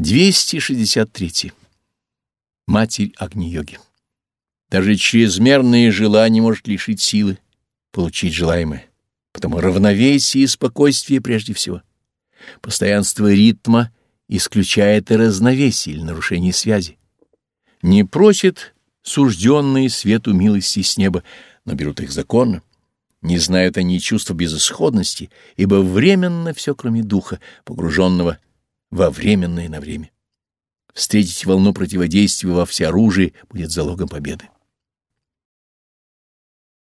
263. Матерь Агни-йоги. Даже чрезмерное желание может лишить силы получить желаемое. Потому равновесие и спокойствие прежде всего. Постоянство ритма исключает и разновесие или нарушение связи. Не просит сужденные свету милости с неба, но берут их законно. Не знают они чувства безысходности, ибо временно все, кроме духа, погруженного во временное на время. Встретить волну противодействия во всеоружии будет залогом победы.